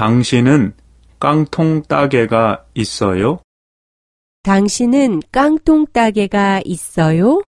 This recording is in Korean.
당신은 깡통 따개가 있어요? 당신은 깡통 따개가 있어요?